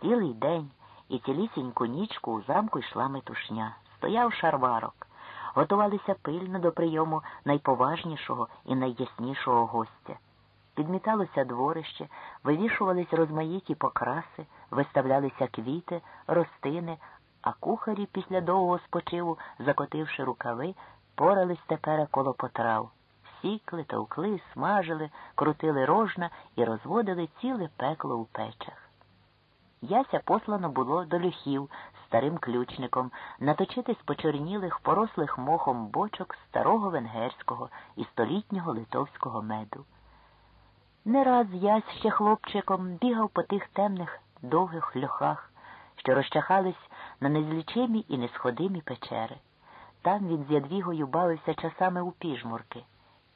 Цілий день і цілісіньку нічку у замку йшла метушня. Стояв шарварок. Готувалися пильно до прийому найповажнішого і найяснішого гостя. Підміталося дворище, вивішувались розмаїті покраси, виставлялися квіти, ростини, а кухарі після довгого спочиву, закотивши рукави, порались тепер коло потрав. Сікли, товкли, смажили, крутили рожна і розводили ціле пекло у печах. Яся послано було до люхів старим ключником наточити з почорнілих, порослих мохом бочок старого венгерського і столітнього литовського меду. Не раз ясь ще хлопчиком бігав по тих темних довгих льохах, що розчахались на незлічимі і несходимі печери. Там він з ядвігою бавився часами у піжмурки.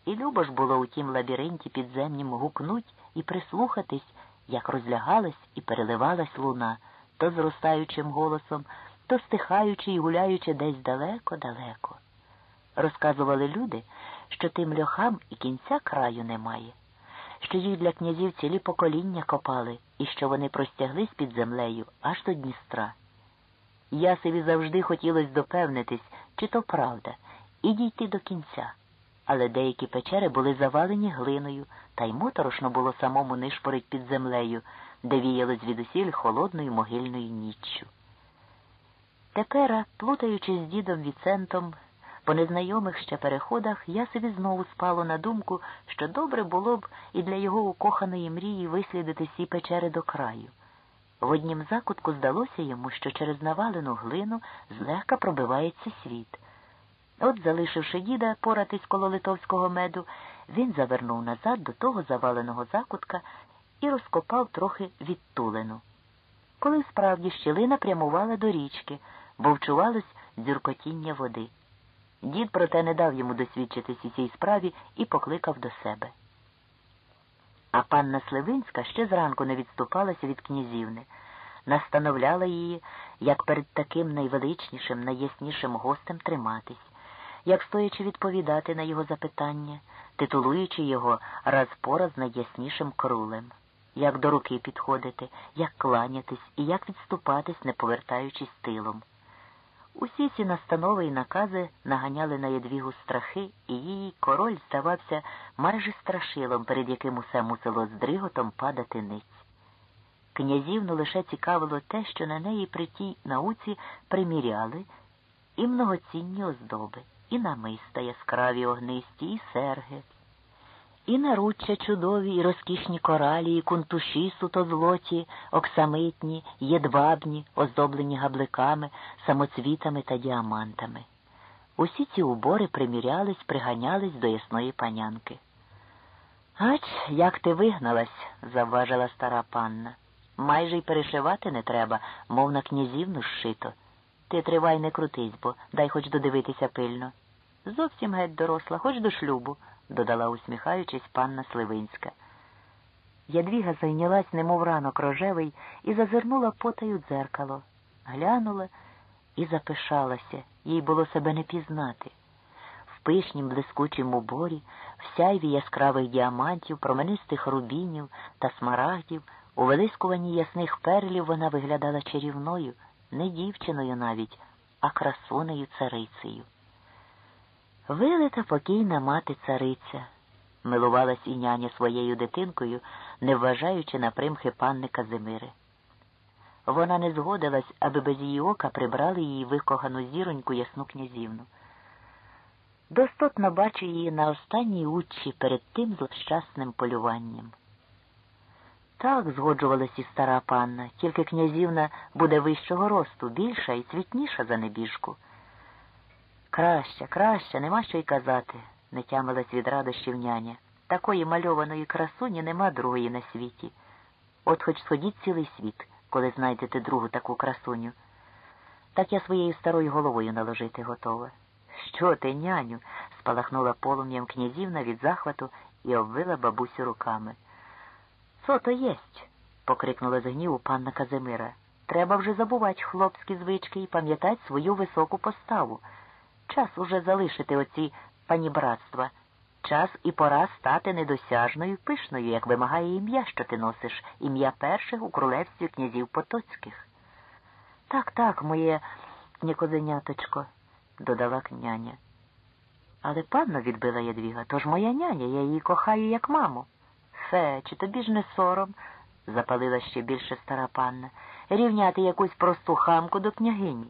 І любо ж було у тім лабіринті підземнім гукнуть і прислухатись, як розлягалась і переливалась луна, то зростаючим голосом, то стихаючи і гуляючи десь далеко-далеко. Розказували люди, що тим льохам і кінця краю немає, що їх для князів цілі покоління копали і що вони простяглись під землею аж до Дністра. Ясеві завжди хотілося допевнитись, чи то правда, і дійти до кінця. Але деякі печери були завалені глиною, та й моторошно було самому нишпорить під землею, де віяло звідусіль холодною могильною ніччю. Тепер, плутаючись з дідом Віцентом, по незнайомих ще переходах, я собі знову спало на думку, що добре було б і для його укоханої мрії вислідити всі печери до краю. В однім закутку здалося йому, що через навалену глину злегка пробивається світ. От, залишивши діда поратись коло литовського меду, він завернув назад до того заваленого закутка і розкопав трохи відтулену. Коли справді щілина прямувала до річки, бо вчувалось дзюркотіння води. Дід, проте, не дав йому досвідчитись у цій справі і покликав до себе. А панна Сливинська ще зранку не відступалася від князівни, настановляла її, як перед таким найвеличнішим, найяснішим гостем триматись, як стоячи відповідати на його запитання, титулуючи його раз по раз найяснішим крулем, як до руки підходити, як кланятись і як відступатись, не повертаючись тилом. Усі ці настанови і накази наганяли на ядвігу страхи, і її король здавався майже страшилом, перед яким усе мусило з дриготом падати ниць. Князівну лише цікавило те, що на неї при тій науці приміряли і многоцінні оздоби, і намиста яскраві огнисті, і серги, і наруччя чудові, і розкішні коралі, і кунтуші суто злоті, оксамитні, єдвабні, оздоблені габликами, самоцвітами та діамантами. Усі ці убори примірялись, приганялись до ясної панянки. Ач, як ти вигналась, завважила стара панна. Майже й перешивати не треба, мов на князівну зшито. Ти тривай не крутись, бо дай хоч додивитися пильно. Зовсім геть доросла, хоч до шлюбу, додала, усміхаючись, панна Сливинська. Ядвіга зайнялась, немов ранок рожевий, і зазирнула потаю дзеркало, глянула і запишалася, їй було себе не пізнати. В пишнім блискучім уборі, в сяйві яскравих діамантів, променистих рубінів та смарагдів, у вилискуванні ясних перлів вона виглядала чарівною, не дівчиною навіть, а красунею царицею. Вилита покійна мати цариця, милувалась і няня своєю дитинкою, не вважаючи на примхи панни Казимири. Вона не згодилась, аби без її ока прибрали її викохану зіроньку ясну князівну. Достотно бачу її на останній уччі перед тим злощасним полюванням. Так згоджувалась і стара панна, тільки князівна буде вищого росту, більша і цвітніша за небіжку. Краща, краща, нема що й казати, не тямилась від радощів няня. Такої мальованої красуні нема другої на світі. От хоч сходіть цілий світ, коли знайдете другу таку красуню. Так я своєю старою головою наложити готова. Що ти, няню? спалахнула полум'ям князівна від захвату і обвила бабусю руками. Со то єсть? покрикнула з гніву панна Казимира. Треба вже забувати хлопські звички і пам'ятати свою високу поставу. Час уже залишити оці панібратства Час і пора стати недосяжною пишною, як вимагає ім'я, що ти носиш, ім'я перших у королевстві князів Потоцьких. Так, так, моє нікозеняточко, додала княня. Але панно відбила Ядвіга, то ж моя няня, я її кохаю, як маму. Фе, чи тобі ж не сором, запалила ще більше стара панна, рівняти якусь просту хамку до княгині.